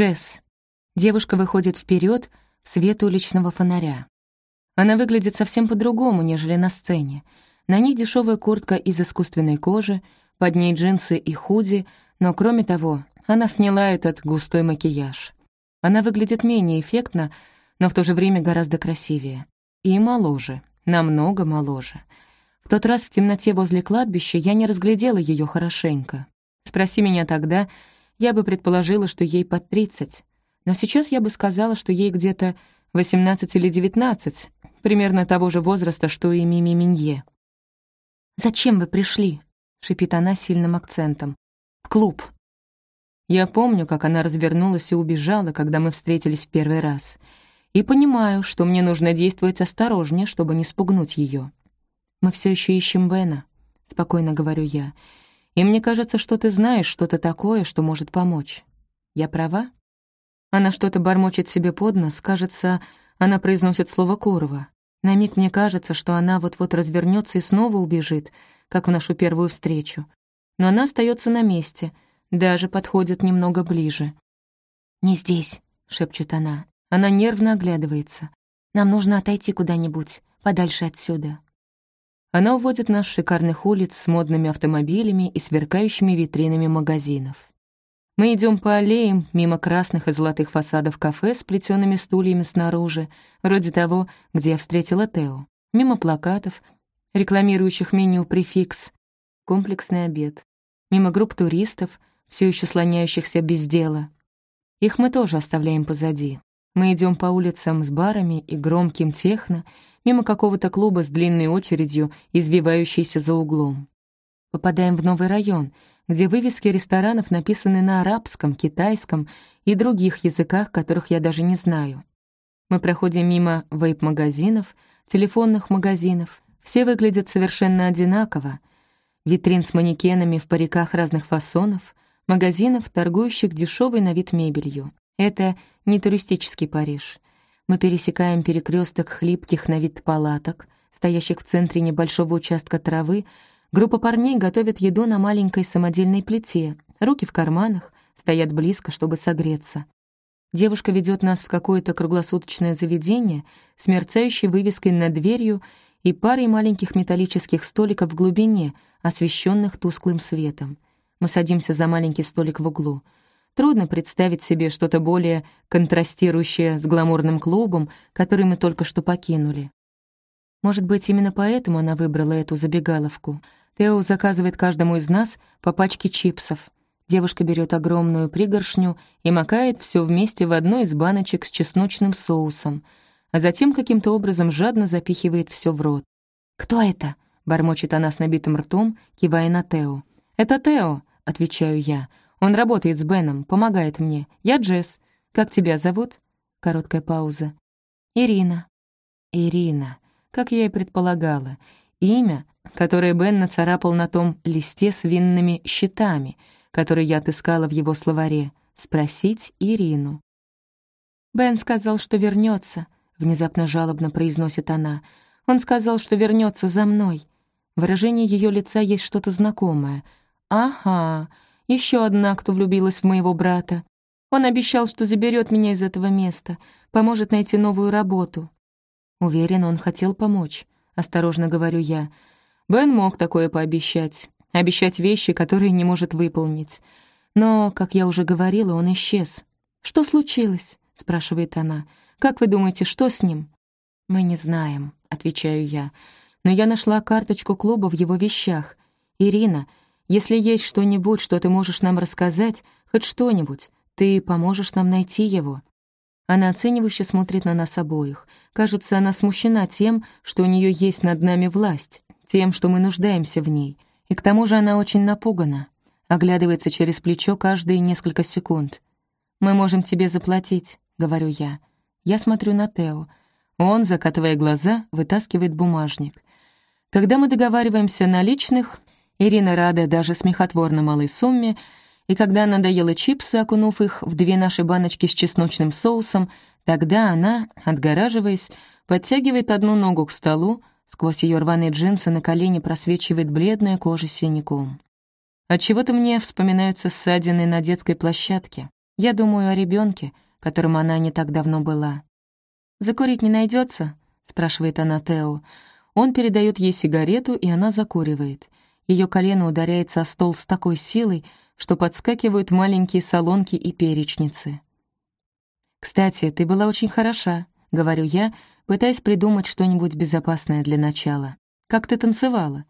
Джесс. Девушка выходит вперед в свет уличного фонаря. Она выглядит совсем по-другому, нежели на сцене. На ней дешевая куртка из искусственной кожи, под ней джинсы и худи, но кроме того, она сняла этот густой макияж. Она выглядит менее эффектно, но в то же время гораздо красивее. И моложе, намного моложе. В тот раз в темноте возле кладбища я не разглядела ее хорошенько. Спроси меня тогда, я бы предположила, что ей под 30. Но сейчас я бы сказала, что ей где-то 18 или 19, примерно того же возраста, что и Мими Минье. «Зачем вы пришли?» — шипит она сильным акцентом. «В клуб». Я помню, как она развернулась и убежала, когда мы встретились в первый раз. И понимаю, что мне нужно действовать осторожнее, чтобы не спугнуть ее. «Мы все еще ищем Бена», — спокойно говорю я. «И мне кажется, что ты знаешь что-то такое, что может помочь. Я права?» Она что-то бормочет себе под нос, кажется, она произносит слово «Курва». На миг мне кажется, что она вот-вот развернется и снова убежит, как в нашу первую встречу. Но она остается на месте, даже подходит немного ближе. «Не здесь», — шепчет она. Она нервно оглядывается. «Нам нужно отойти куда-нибудь, подальше отсюда». Она уводит нас с шикарных улиц с модными автомобилями и сверкающими витринами магазинов. Мы идем по аллеям, мимо красных и золотых фасадов кафе с плетеными стульями снаружи, вроде того, где я встретила Тео, мимо плакатов, рекламирующих меню «Префикс», комплексный обед, мимо групп туристов, все еще слоняющихся без дела. Их мы тоже оставляем позади. Мы идем по улицам с барами и громким техно, мимо какого-то клуба с длинной очередью, извивающейся за углом. Попадаем в новый район — где вывески ресторанов написаны на арабском, китайском и других языках, которых я даже не знаю. Мы проходим мимо вейп-магазинов, телефонных магазинов. Все выглядят совершенно одинаково. Витрин с манекенами в париках разных фасонов, магазинов, торгующих дешевой на вид мебелью. Это не туристический Париж. Мы пересекаем перекресток хлипких на вид палаток, стоящих в центре небольшого участка травы, Группа парней готовит еду на маленькой самодельной плите, руки в карманах, стоят близко, чтобы согреться. Девушка ведет нас в какое-то круглосуточное заведение с мерцающей вывеской над дверью и парой маленьких металлических столиков в глубине, освещенных тусклым светом. Мы садимся за маленький столик в углу. Трудно представить себе что-то более контрастирующее с гламурным клубом, который мы только что покинули. Может быть, именно поэтому она выбрала эту забегаловку — Тео заказывает каждому из нас по пачке чипсов. Девушка берет огромную пригоршню и макает все вместе в одну из баночек с чесночным соусом, а затем каким-то образом жадно запихивает все в рот. «Кто это?» — бормочет она с набитым ртом, кивая на Тео. «Это Тео», — отвечаю я. «Он работает с Беном, помогает мне. Я Джесс. Как тебя зовут?» Короткая пауза. «Ирина». «Ирина», как я и предполагала. Имя, которое Бен нацарапал на том листе с винными щитами, который я отыскала в его словаре. Спросить Ирину. «Бен сказал, что вернется, внезапно жалобно произносит она. «Он сказал, что вернется за мной». Выражение ее лица есть что-то знакомое. «Ага, еще одна, кто влюбилась в моего брата. Он обещал, что заберет меня из этого места, поможет найти новую работу». Уверен, он хотел помочь. Осторожно говорю я. Бен мог такое пообещать. Обещать вещи, которые не может выполнить. Но, как я уже говорила, он исчез. «Что случилось?» — спрашивает она. «Как вы думаете, что с ним?» «Мы не знаем», — отвечаю я. «Но я нашла карточку клуба в его вещах. Ирина, если есть что-нибудь, что ты можешь нам рассказать, хоть что-нибудь, ты поможешь нам найти его». Она оценивающе смотрит на нас обоих. Кажется, она смущена тем, что у нее есть над нами власть тем, что мы нуждаемся в ней. И к тому же она очень напугана. Оглядывается через плечо каждые несколько секунд. «Мы можем тебе заплатить», — говорю я. Я смотрю на Тео. Он, закатывая глаза, вытаскивает бумажник. Когда мы договариваемся на личных, Ирина рада даже смехотворно малой сумме, и когда она доела чипсы, окунув их в две наши баночки с чесночным соусом, тогда она, отгораживаясь, подтягивает одну ногу к столу, Сквозь ее рваные джинсы на колени просвечивает бледная кожа синяком. Отчего-то мне вспоминаются ссадины на детской площадке. Я думаю о ребенке, которым она не так давно была. «Закурить не найдется? спрашивает она Тео. Он передает ей сигарету, и она закуривает. Ее колено ударяется о стол с такой силой, что подскакивают маленькие солонки и перечницы. «Кстати, ты была очень хороша», — говорю я, пытаясь придумать что-нибудь безопасное для начала. «Как ты танцевала?»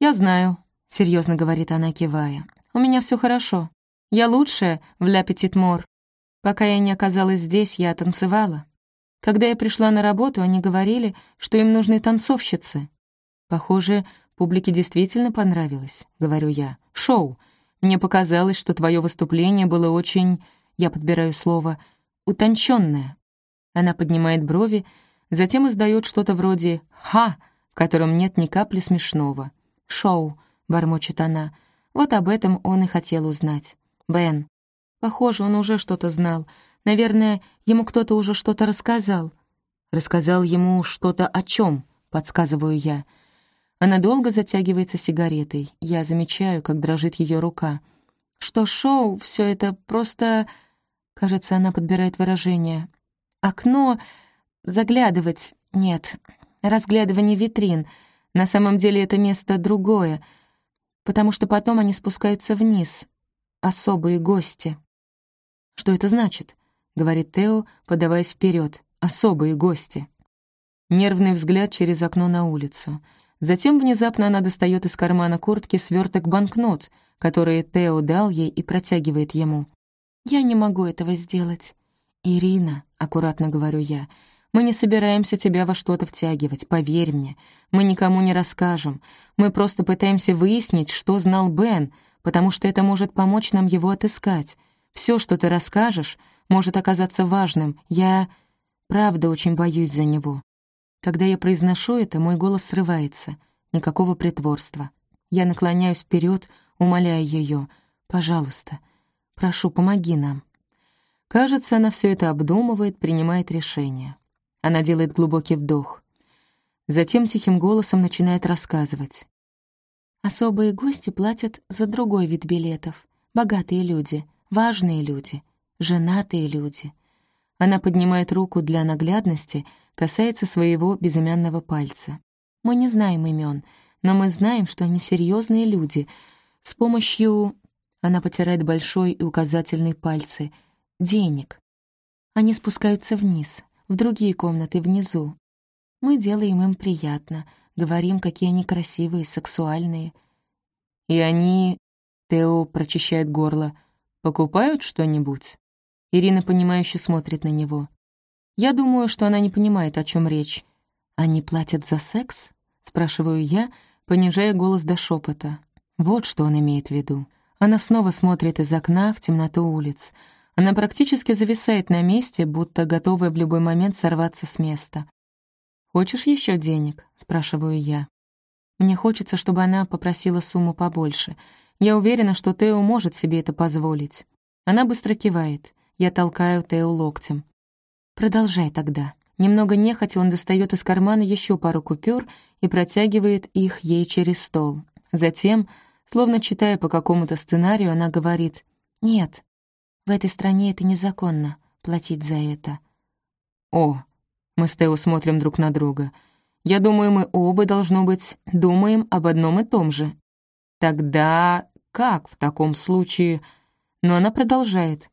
«Я знаю», — серьезно говорит она, кивая. «У меня все хорошо. Я лучшая в «Ля Петит Мор». Пока я не оказалась здесь, я танцевала. Когда я пришла на работу, они говорили, что им нужны танцовщицы. Похоже, публике действительно понравилось, говорю я. Шоу. Мне показалось, что твое выступление было очень, я подбираю слово, утонченное. Она поднимает брови, затем издает что-то вроде «ха», в котором нет ни капли смешного. «Шоу», — бормочет она. Вот об этом он и хотел узнать. Бен. Похоже, он уже что-то знал. Наверное, ему кто-то уже что-то рассказал. Рассказал ему что-то о чем, подсказываю я. Она долго затягивается сигаретой. Я замечаю, как дрожит ее рука. Что шоу, все это просто... Кажется, она подбирает выражение. Окно... Заглядывать... Нет. Разглядывание витрин. На самом деле это место другое, потому что потом они спускаются вниз. Особые гости. Что это значит? — говорит Тео, подаваясь вперед. «Особые гости». Нервный взгляд через окно на улицу. Затем внезапно она достает из кармана куртки сверток банкнот, которые Тео дал ей и протягивает ему. «Я не могу этого сделать». «Ирина», — аккуратно говорю я, — «мы не собираемся тебя во что-то втягивать, поверь мне. Мы никому не расскажем. Мы просто пытаемся выяснить, что знал Бен, потому что это может помочь нам его отыскать. Все, что ты расскажешь, может оказаться важным. Я правда очень боюсь за него. Когда я произношу это, мой голос срывается. Никакого притворства. Я наклоняюсь вперед, умоляя ее. «Пожалуйста, прошу, помоги нам». Кажется, она все это обдумывает, принимает решение. Она делает глубокий вдох. Затем тихим голосом начинает рассказывать. «Особые гости платят за другой вид билетов. Богатые люди, важные люди женатые люди. Она поднимает руку для наглядности, касается своего безымянного пальца. Мы не знаем имен, но мы знаем, что они серьезные люди. С помощью... Она потирает большой и указательный пальцы. Денег. Они спускаются вниз, в другие комнаты внизу. Мы делаем им приятно, говорим, какие они красивые, сексуальные. И они... Тео прочищает горло. «Покупают что-нибудь?» Ирина, понимающе смотрит на него. Я думаю, что она не понимает, о чем речь. «Они платят за секс?» — спрашиваю я, понижая голос до шепота. Вот что он имеет в виду. Она снова смотрит из окна в темноту улиц. Она практически зависает на месте, будто готовая в любой момент сорваться с места. «Хочешь еще денег?» — спрашиваю я. Мне хочется, чтобы она попросила сумму побольше. Я уверена, что Тео может себе это позволить. Она быстро кивает. Я толкаю Тео локтем. «Продолжай тогда». Немного нехотя он достает из кармана еще пару купюр и протягивает их ей через стол. Затем, словно читая по какому-то сценарию, она говорит «Нет, в этой стране это незаконно, платить за это». «О!» — мы с Тео смотрим друг на друга. «Я думаю, мы оба, должно быть, думаем об одном и том же». «Тогда как в таком случае?» Но она продолжает.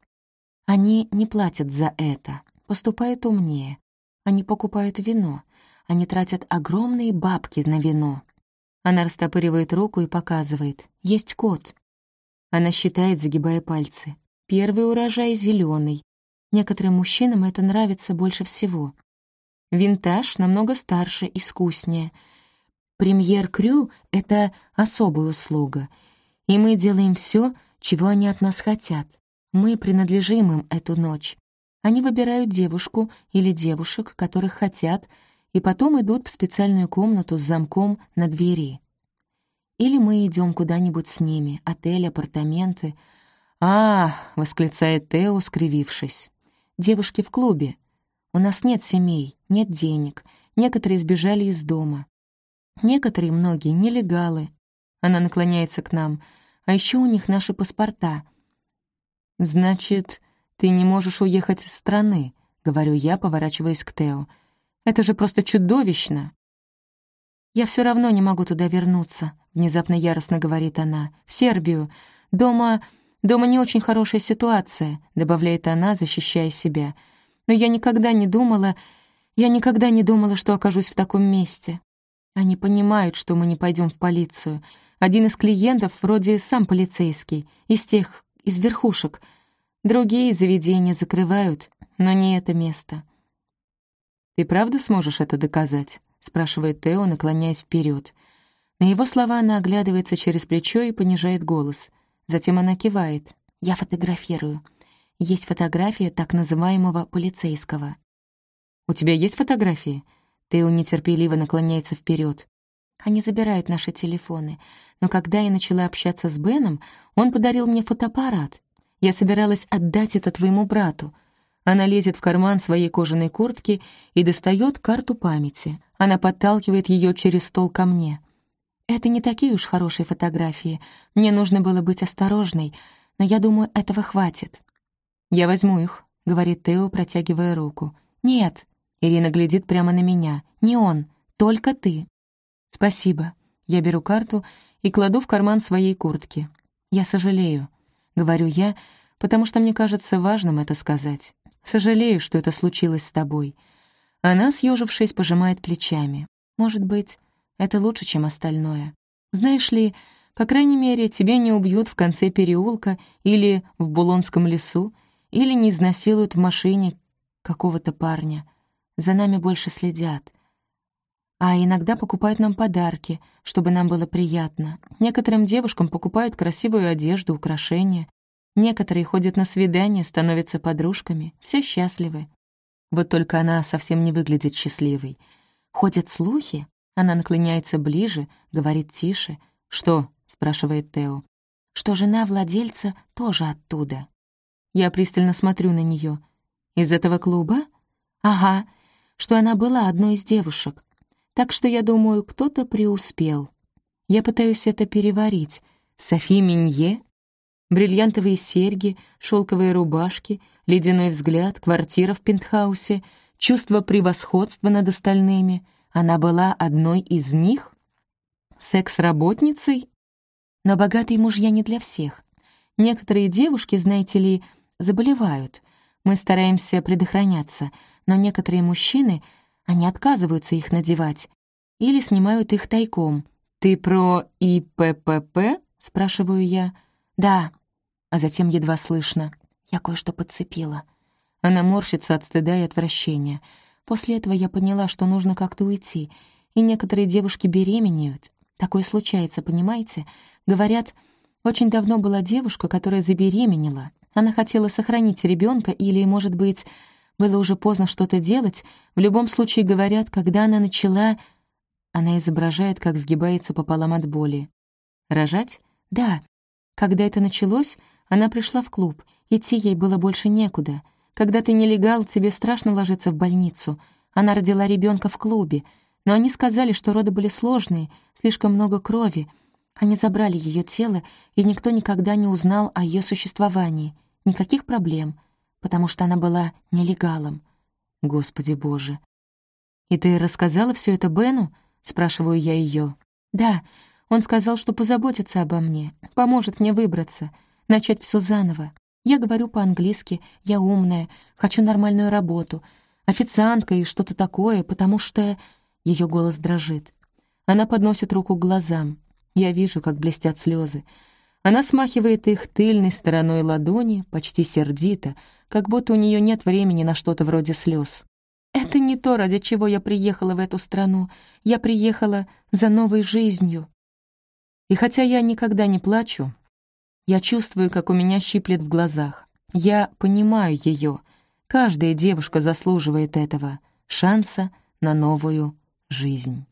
Они не платят за это, поступают умнее. Они покупают вино. Они тратят огромные бабки на вино. Она растопыривает руку и показывает. Есть кот. Она считает, загибая пальцы. Первый урожай зеленый. Некоторым мужчинам это нравится больше всего. Винтаж намного старше, искуснее. Премьер-крю — это особая услуга. И мы делаем все, чего они от нас хотят. Мы принадлежим им эту ночь. Они выбирают девушку или девушек, которых хотят, и потом идут в специальную комнату с замком на двери. Или мы идем куда-нибудь с ними, отель, апартаменты. «А!» — восклицает Тео, скривившись. «Девушки в клубе. У нас нет семей, нет денег. Некоторые сбежали из дома. Некоторые, многие, нелегалы. Она наклоняется к нам. А еще у них наши паспорта — «Значит, «Ты не можешь уехать из страны», — говорю я, поворачиваясь к Тео. «Это же просто чудовищно!» «Я все равно не могу туда вернуться», — внезапно яростно говорит она. «В Сербию. Дома... дома не очень хорошая ситуация», — добавляет она, защищая себя. «Но я никогда не думала... Я никогда не думала, что окажусь в таком месте. Они понимают, что мы не пойдем в полицию. Один из клиентов вроде сам полицейский, из тех, из верхушек. Другие заведения закрывают, но не это место». «Ты правда сможешь это доказать?» — спрашивает Тео, наклоняясь вперед. На его слова она оглядывается через плечо и понижает голос. Затем она кивает. «Я фотографирую. Есть фотография так называемого полицейского». «У тебя есть фотографии?» Тео нетерпеливо наклоняется вперед. Они забирают наши телефоны. Но когда я начала общаться с Беном, он подарил мне фотоаппарат. Я собиралась отдать это твоему брату. Она лезет в карман своей кожаной куртки и достает карту памяти. Она подталкивает ее через стол ко мне. «Это не такие уж хорошие фотографии. Мне нужно было быть осторожной, но я думаю, этого хватит». «Я возьму их», — говорит Тео, протягивая руку. «Нет», — Ирина глядит прямо на меня. «Не он, только ты». «Спасибо». Я беру карту и кладу в карман своей куртки. «Я сожалею», — говорю я, потому что мне кажется важным это сказать. «Сожалею, что это случилось с тобой. Она, съежившись, пожимает плечами. «Может быть, это лучше, чем остальное. Знаешь ли, по крайней мере, тебя не убьют в конце переулка или в Булонском лесу, или не изнасилуют в машине какого-то парня. За нами больше следят. А иногда покупают нам подарки, чтобы нам было приятно. Некоторым девушкам покупают красивую одежду, украшения. Некоторые ходят на свидания, становятся подружками. Все счастливы. Вот только она совсем не выглядит счастливой. Ходят слухи, она наклоняется ближе, говорит тише. «Что?» — спрашивает Тео. «Что жена владельца тоже оттуда». Я пристально смотрю на нее. «Из этого клуба?» «Ага, что она была одной из девушек. Так что, я думаю, кто-то преуспел. Я пытаюсь это переварить. Софи Минье бриллиантовые серьги, шелковые рубашки, ледяной взгляд, квартира в пентхаусе, чувство превосходства над остальными. Она была одной из них? Секс-работницей? Но богатые мужья не для всех. Некоторые девушки, знаете ли, заболевают. Мы стараемся предохраняться, но некоторые мужчины, они отказываются их надевать или снимают их тайком. «Ты про ИППП?» — спрашиваю я. «Да», а затем едва слышно. «Я кое-что подцепила». Она морщится от стыда и отвращения. После этого я поняла, что нужно как-то уйти, и некоторые девушки беременеют. Такое случается, понимаете? Говорят, очень давно была девушка, которая забеременела. Она хотела сохранить ребенка или, может быть, было уже поздно что-то делать. В любом случае, говорят, когда она начала... Она изображает, как сгибается пополам от боли. «Рожать?» «Да, когда это началось, она пришла в клуб, идти ей было больше некуда. Когда ты нелегал, тебе страшно ложиться в больницу. Она родила ребенка в клубе, но они сказали, что роды были сложные, слишком много крови. Они забрали ее тело, и никто никогда не узнал о ее существовании. Никаких проблем, потому что она была нелегалом. Господи боже. «И ты рассказала все это Бену?» — спрашиваю я ее. «Да, он сказал, что позаботится обо мне, поможет мне выбраться, начать все заново. Я говорю по-английски, я умная, хочу нормальную работу, официантка и что-то такое, потому что...» Ее голос дрожит. Она подносит руку к глазам. Я вижу, как блестят слезы. Она смахивает их тыльной стороной ладони, почти сердито, как будто у нее нет времени на что-то вроде слез. «Это не то, ради чего я приехала в эту страну. Я приехала за новой жизнью». И хотя я никогда не плачу, я чувствую, как у меня щиплет в глазах. Я понимаю ее. Каждая девушка заслуживает этого, шанса на новую жизнь.